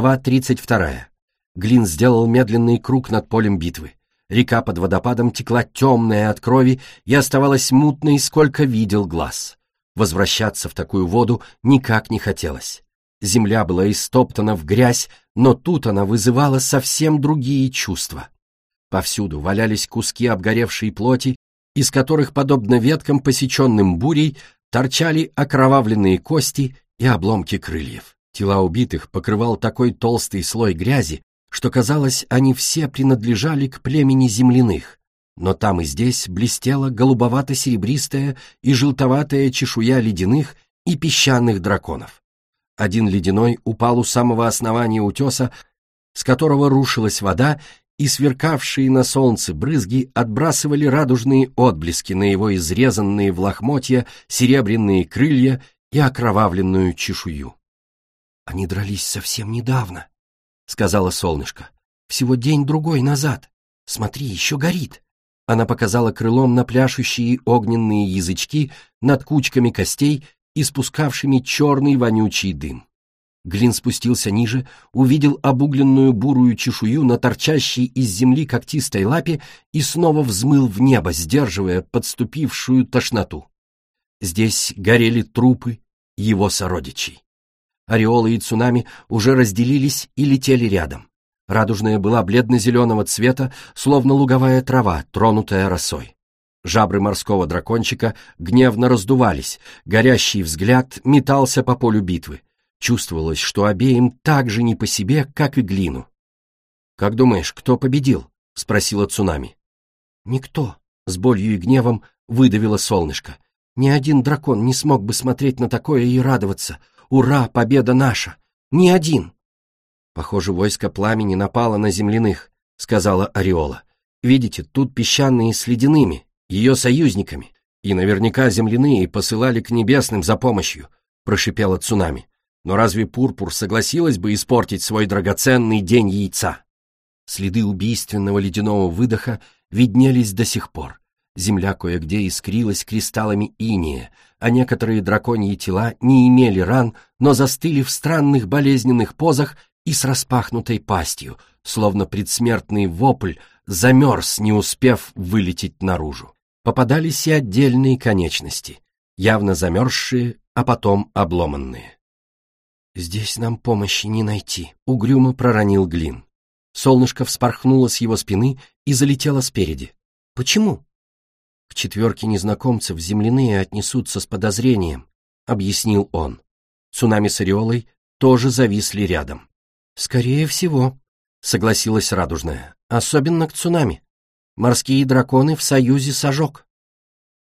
Глава 32. Глин сделал медленный круг над полем битвы. Река под водопадом текла темная от крови и оставалась мутной, сколько видел глаз. Возвращаться в такую воду никак не хотелось. Земля была истоптана в грязь, но тут она вызывала совсем другие чувства. Повсюду валялись куски обгоревшей плоти, из которых, подобно веткам, посеченным бурей, торчали окровавленные кости и обломки крыльев. Тела убитых покрывал такой толстый слой грязи, что, казалось, они все принадлежали к племени земляных, но там и здесь блестела голубовато-серебристая и желтоватая чешуя ледяных и песчаных драконов. Один ледяной упал у самого основания утеса, с которого рушилась вода, и сверкавшие на солнце брызги отбрасывали радужные отблески на его изрезанные в лохмотья серебряные крылья и окровавленную чешую. Они дрались совсем недавно, — сказала солнышко. Всего день-другой назад. Смотри, еще горит. Она показала крылом на пляшущие огненные язычки над кучками костей, испускавшими черный вонючий дым. Глин спустился ниже, увидел обугленную бурую чешую на торчащей из земли когтистой лапе и снова взмыл в небо, сдерживая подступившую тошноту. Здесь горели трупы его сородичей. Ореолы и цунами уже разделились и летели рядом. Радужная была бледно-зеленого цвета, словно луговая трава, тронутая росой. Жабры морского дракончика гневно раздувались, горящий взгляд метался по полю битвы. Чувствовалось, что обеим так же не по себе, как и глину. «Как думаешь, кто победил?» — спросила Цунами. «Никто», — с болью и гневом выдавило солнышко. «Ни один дракон не смог бы смотреть на такое и радоваться. Ура, победа наша! Ни один!» «Похоже, войско пламени напало на земляных», — сказала Ореола. «Видите, тут песчаные с ледяными, ее союзниками, и наверняка земляные посылали к небесным за помощью», — прошипела цунами. «Но разве Пурпур согласилась бы испортить свой драгоценный день яйца?» Следы убийственного ледяного выдоха виднелись до сих пор. Земля кое-где искрилась кристаллами иния, а некоторые драконьи тела не имели ран, но застыли в странных болезненных позах и с распахнутой пастью, словно предсмертный вопль замерз, не успев вылететь наружу. Попадались и отдельные конечности, явно замерзшие, а потом обломанные. «Здесь нам помощи не найти», — угрюмо проронил Глин. Солнышко вспорхнуло с его спины и залетело спереди. «Почему?» К четверке незнакомцев земляные отнесутся с подозрением, объяснил он. Цунами с Ореолой тоже зависли рядом. Скорее всего, согласилась Радужная, особенно к цунами. Морские драконы в союзе с ожог.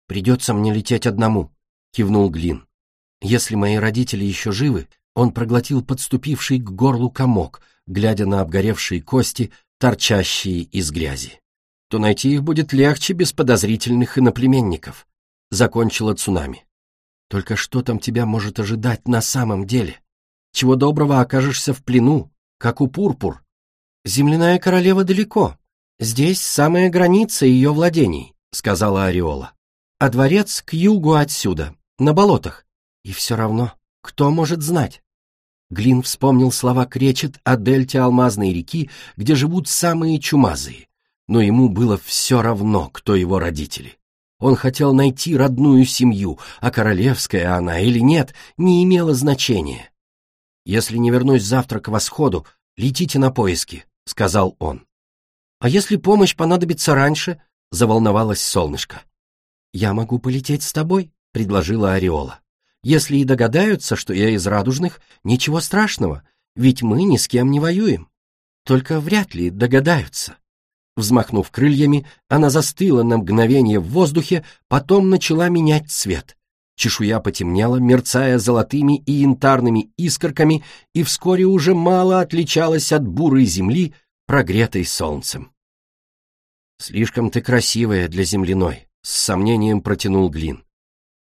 Придется мне лететь одному, кивнул Глин. Если мои родители еще живы, он проглотил подступивший к горлу комок, глядя на обгоревшие кости, торчащие из грязи то найти их будет легче без подозрительных иноплеменников», — закончила цунами. «Только что там тебя может ожидать на самом деле? Чего доброго окажешься в плену, как у Пурпур. Земляная королева далеко. Здесь самая граница ее владений», — сказала Ореола. «А дворец к югу отсюда, на болотах. И все равно, кто может знать?» Глин вспомнил слова Кречет о дельте Алмазной реки, где живут самые чумазые но ему было все равно, кто его родители. Он хотел найти родную семью, а королевская она или нет, не имело значения. «Если не вернусь завтра к восходу, летите на поиски», — сказал он. «А если помощь понадобится раньше?» — заволновалось солнышко. «Я могу полететь с тобой», — предложила Ореола. «Если и догадаются, что я из радужных, ничего страшного, ведь мы ни с кем не воюем. Только вряд ли догадаются». Взмахнув крыльями, она застыла на мгновение в воздухе, потом начала менять цвет. Чешуя потемнела, мерцая золотыми и янтарными искорками, и вскоре уже мало отличалась от бурой земли, прогретой солнцем. «Слишком ты красивая для земляной», — с сомнением протянул Глин.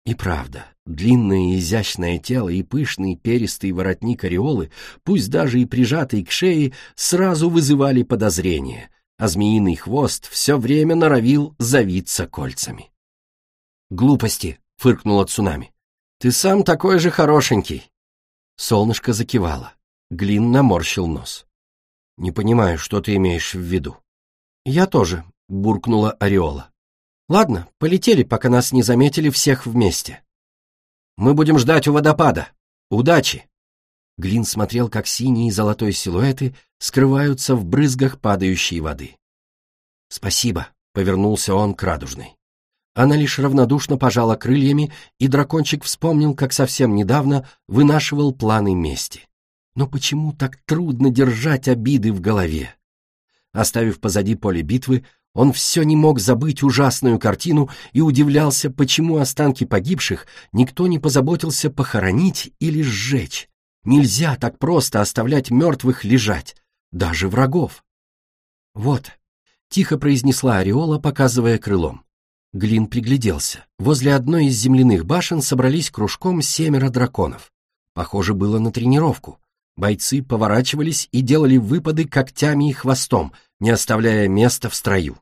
И правда, длинное изящное тело и пышный перистый воротник ореолы, пусть даже и прижатый к шее, сразу вызывали подозрения — а змеиный хвост все время норовил завиться кольцами. «Глупости!» — фыркнула цунами. «Ты сам такой же хорошенький!» Солнышко закивало. Глин наморщил нос. «Не понимаю, что ты имеешь в виду». «Я тоже», — буркнула Ореола. «Ладно, полетели, пока нас не заметили всех вместе». «Мы будем ждать у водопада. Удачи!» Глин смотрел, как синие и золотой силуэты скрываются в брызгах падающей воды. «Спасибо», — повернулся он к радужной. Она лишь равнодушно пожала крыльями, и дракончик вспомнил, как совсем недавно вынашивал планы мести. Но почему так трудно держать обиды в голове? Оставив позади поле битвы, он все не мог забыть ужасную картину и удивлялся, почему останки погибших никто не позаботился похоронить или сжечь. Нельзя так просто оставлять мертвых лежать, даже врагов. Вот, Тихо произнесла Ореола, показывая крылом. Глин пригляделся. Возле одной из земляных башен собрались кружком семеро драконов. Похоже было на тренировку. Бойцы поворачивались и делали выпады когтями и хвостом, не оставляя места в строю.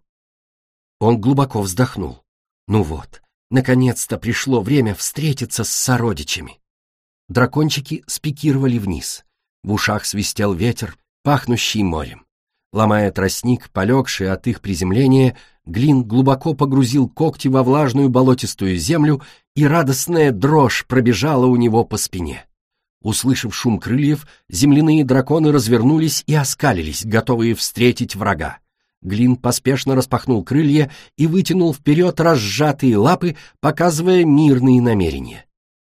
Он глубоко вздохнул. Ну вот, наконец-то пришло время встретиться с сородичами. Дракончики спикировали вниз. В ушах свистел ветер, пахнущий морем. Ломая тростник, полегший от их приземления, Глин глубоко погрузил когти во влажную болотистую землю, и радостная дрожь пробежала у него по спине. Услышав шум крыльев, земляные драконы развернулись и оскалились, готовые встретить врага. Глин поспешно распахнул крылья и вытянул вперед разжатые лапы, показывая мирные намерения.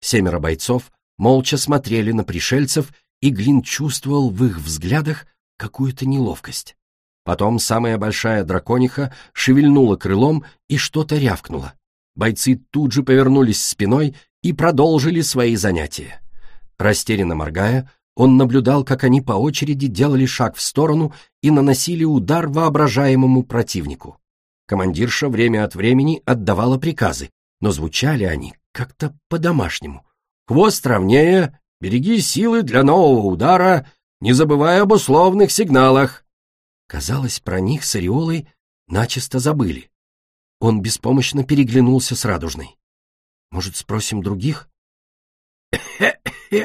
Семеро бойцов молча смотрели на пришельцев, и Глин чувствовал в их взглядах какую-то неловкость. Потом самая большая дракониха шевельнула крылом и что-то рявкнула. Бойцы тут же повернулись спиной и продолжили свои занятия. Растерянно моргая, он наблюдал, как они по очереди делали шаг в сторону и наносили удар воображаемому противнику. Командирша время от времени отдавала приказы, но звучали они как-то по-домашнему. «Хвост ровнее, береги силы для нового удара, не забывай об условных сигналах!» Казалось, про них с Ореолой начисто забыли. Он беспомощно переглянулся с Радужной. «Может, спросим других?»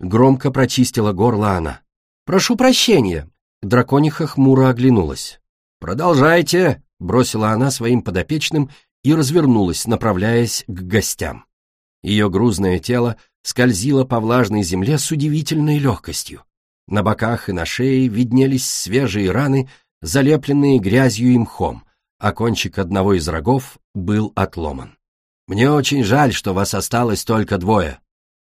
Громко прочистила горло она. «Прошу прощения!» Дракониха хмуро оглянулась. «Продолжайте!» — бросила она своим подопечным и развернулась, направляясь к гостям. Ее грузное тело скользило по влажной земле с удивительной легкостью. На боках и на шее виднелись свежие раны, залепленные грязью и мхом, а кончик одного из рогов был отломан. «Мне очень жаль, что вас осталось только двое»,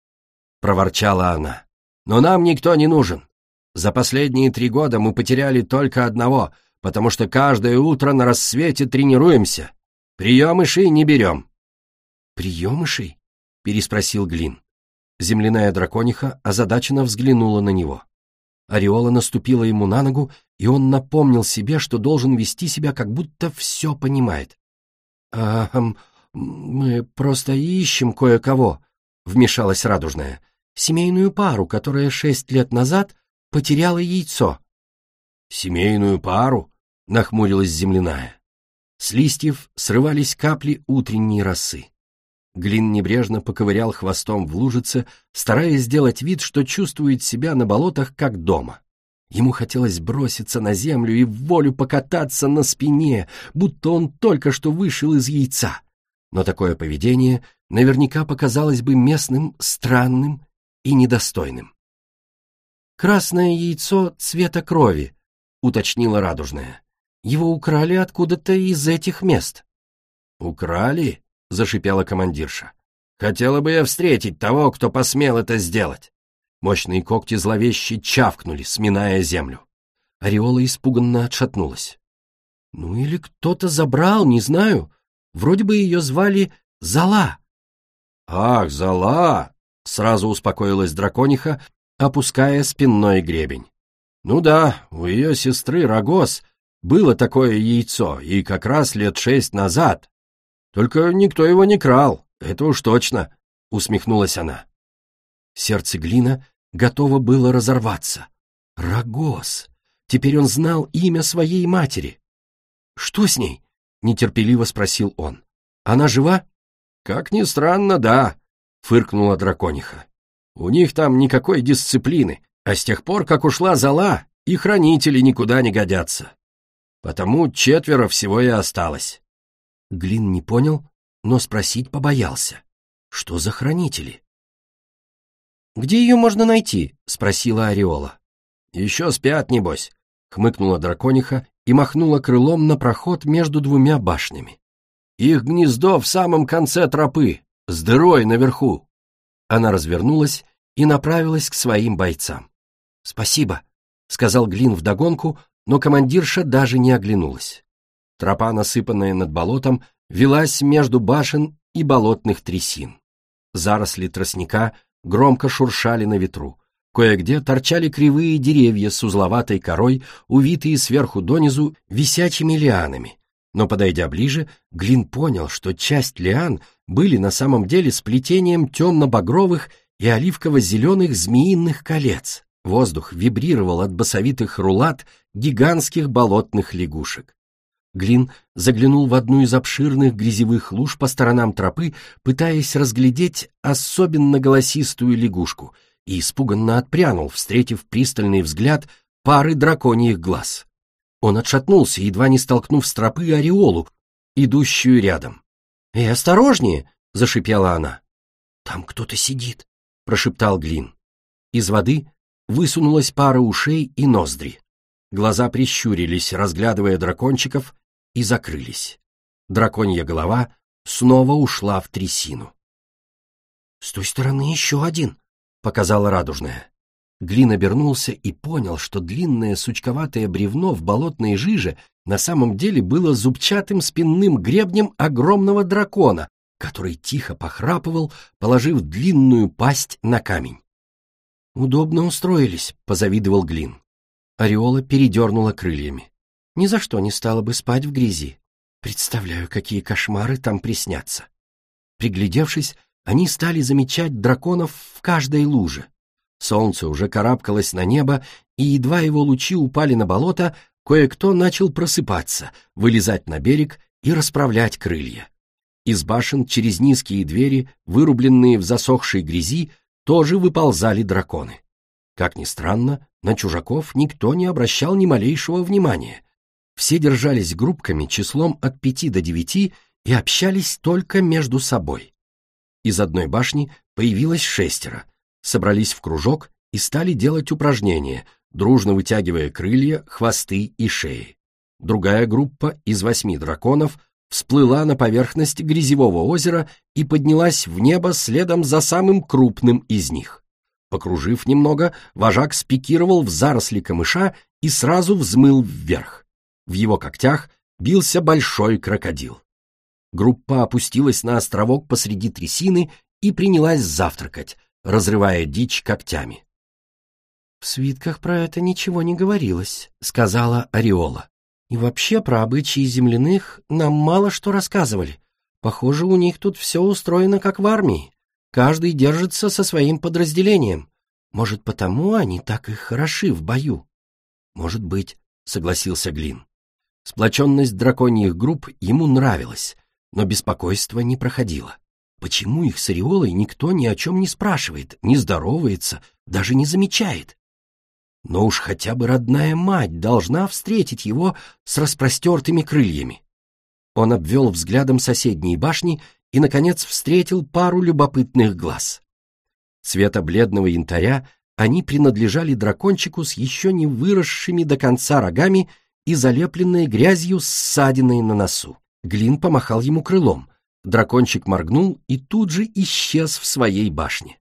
— проворчала она. «Но нам никто не нужен. За последние три года мы потеряли только одного, потому что каждое утро на рассвете тренируемся. Приемышей не берем». «Приемышей?» — переспросил Глин. Земляная дракониха озадаченно взглянула на него. Ореола наступила ему на ногу, и он напомнил себе, что должен вести себя, как будто все понимает. «А, мы просто ищем кое-кого», — вмешалась Радужная. «Семейную пару, которая шесть лет назад потеряла яйцо». «Семейную пару?» — нахмурилась земляная. С листьев срывались капли утренней росы. Глин небрежно поковырял хвостом в лужице, стараясь сделать вид, что чувствует себя на болотах как дома. Ему хотелось броситься на землю и в волю покататься на спине, будто он только что вышел из яйца. Но такое поведение наверняка показалось бы местным странным и недостойным. «Красное яйцо цвета крови», — уточнила радужная. «Его украли откуда-то из этих мест». «Украли?» — зашипела командирша. «Хотела бы я встретить того, кто посмел это сделать!» Мощные когти зловеще чавкнули, сминая землю. Ореола испуганно отшатнулась. «Ну или кто-то забрал, не знаю. Вроде бы ее звали Зала». «Ах, Зала!» — сразу успокоилась дракониха, опуская спинной гребень. «Ну да, у ее сестры Рогос было такое яйцо, и как раз лет шесть назад, только никто его не крал, это уж точно, усмехнулась она. Сердце Глина готово было разорваться. Рогос! Теперь он знал имя своей матери. Что с ней? нетерпеливо спросил он. Она жива? Как ни странно, да, фыркнула дракониха. У них там никакой дисциплины. А с тех пор, как ушла зала, и хранители никуда не годятся. Потому четверо всего и осталось. Глин не понял, но спросить побоялся. Что за хранители? «Где ее можно найти?» — спросила Ореола. «Еще спят, небось», — хмыкнула дракониха и махнула крылом на проход между двумя башнями. «Их гнездо в самом конце тропы, с дырой наверху». Она развернулась и направилась к своим бойцам. «Спасибо», — сказал Глин вдогонку, но командирша даже не оглянулась. Тропа, насыпанная над болотом, велась между башен и болотных трясин. Заросли тростника громко шуршали на ветру. Кое-где торчали кривые деревья с узловатой корой, увитые сверху донизу висячими лианами. Но, подойдя ближе, Глин понял, что часть лиан были на самом деле сплетением темно-багровых и оливково-зеленых змеиных колец. Воздух вибрировал от басовитых рулат гигантских болотных лягушек. Глин заглянул в одну из обширных грязевых луж по сторонам тропы, пытаясь разглядеть особенно голосистую лягушку, и испуганно отпрянул, встретив пристальный взгляд пары драконьих глаз. Он отшатнулся, едва не столкнув с тропы ореолу, идущую рядом. «Эй, осторожнее!» — зашипела она. «Там кто-то сидит», — прошептал Глин. Из воды высунулась пара ушей и ноздри. Глаза прищурились, разглядывая дракончиков, и закрылись. Драконья голова снова ушла в трясину. «С той стороны еще один», — показала радужная. Глин обернулся и понял, что длинное сучковатое бревно в болотной жиже на самом деле было зубчатым спинным гребнем огромного дракона, который тихо похрапывал, положив длинную пасть на камень. «Удобно устроились», — позавидовал Глин. Ореола передернула крыльями ни за что не стала бы спать в грязи. Представляю, какие кошмары там приснятся. Приглядевшись, они стали замечать драконов в каждой луже. Солнце уже карабкалось на небо, и едва его лучи упали на болото, кое-кто начал просыпаться, вылезать на берег и расправлять крылья. Из башен через низкие двери, вырубленные в засохшей грязи, тоже выползали драконы. Как ни странно, на чужаков никто не обращал ни малейшего внимания. Все держались группками числом от пяти до девяти и общались только между собой. Из одной башни появилось шестеро, собрались в кружок и стали делать упражнения, дружно вытягивая крылья, хвосты и шеи. Другая группа из восьми драконов всплыла на поверхность грязевого озера и поднялась в небо следом за самым крупным из них. Покружив немного, вожак спикировал в заросли камыша и сразу взмыл вверх. В его когтях бился большой крокодил. Группа опустилась на островок посреди трясины и принялась завтракать, разрывая дичь когтями. «В свитках про это ничего не говорилось», — сказала Ореола. «И вообще про обычаи земляных нам мало что рассказывали. Похоже, у них тут все устроено как в армии. Каждый держится со своим подразделением. Может, потому они так и хороши в бою?» «Может быть», — согласился Глин. Сплоченность драконьих групп ему нравилась, но беспокойство не проходило. Почему их с Ореолой никто ни о чем не спрашивает, не здоровается, даже не замечает? Но уж хотя бы родная мать должна встретить его с распростертыми крыльями. Он обвел взглядом соседние башни и, наконец, встретил пару любопытных глаз. Цвета бледного янтаря они принадлежали дракончику с еще не выросшими до конца рогами и залепленные грязью ссадиной на носу. Глин помахал ему крылом. Дракончик моргнул и тут же исчез в своей башне.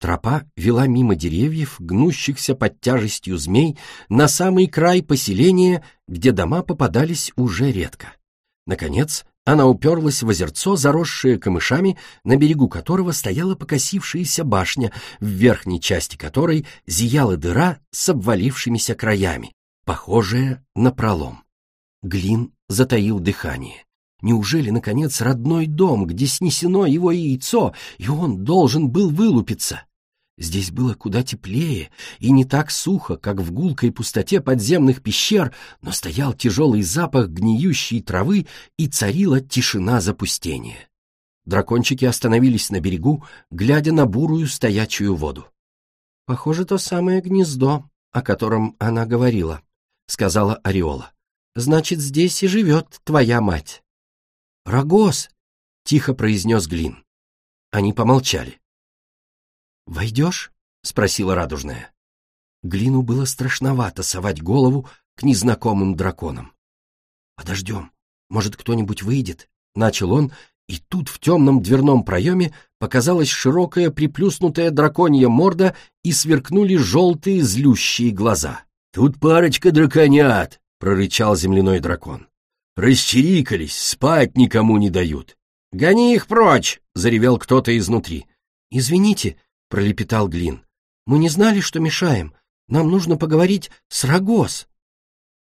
Тропа вела мимо деревьев, гнущихся под тяжестью змей, на самый край поселения, где дома попадались уже редко. Наконец, она уперлась в озерцо, заросшее камышами, на берегу которого стояла покосившаяся башня, в верхней части которой зияла дыра с обвалившимися краями, похожее на пролом. Глин затаил дыхание. Неужели, наконец, родной дом, где снесено его яйцо, и он должен был вылупиться? Здесь было куда теплее и не так сухо, как в гулкой пустоте подземных пещер, но стоял тяжелый запах гниющей травы и царила тишина запустения. Дракончики остановились на берегу, глядя на бурую стоячую воду. Похоже, то самое гнездо, о котором она говорила, сказала Ореола. Значит, здесь и живет твоя мать. Рогоз! тихо произнес Глин. Они помолчали. «Войдешь?» — спросила радужная. Глину было страшновато совать голову к незнакомым драконам. «Подождем, может, кто-нибудь выйдет?» — начал он, и тут в темном дверном проеме показалась широкая приплюснутая драконья морда и сверкнули желтые злющие глаза. «Тут парочка драконят!» — прорычал земляной дракон. «Расчирикались, спать никому не дают!» «Гони их прочь!» — заревел кто-то изнутри. «Извините», — пролепетал Глин. «Мы не знали, что мешаем. Нам нужно поговорить с Рогоз».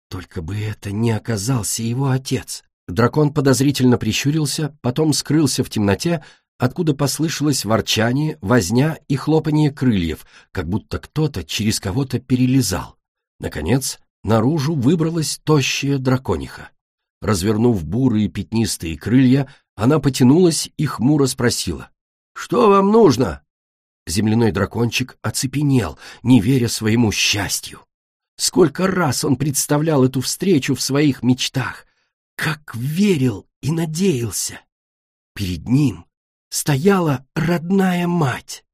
Только бы это не оказался его отец. Дракон подозрительно прищурился, потом скрылся в темноте, откуда послышалось ворчание, возня и хлопанье крыльев, как будто кто-то через кого-то перелезал. Наконец, наружу выбралась тощая дракониха. Развернув бурые пятнистые крылья, она потянулась и хмуро спросила. «Что вам нужно?» Земляной дракончик оцепенел, не веря своему счастью. Сколько раз он представлял эту встречу в своих мечтах, как верил и надеялся. Перед ним стояла родная мать.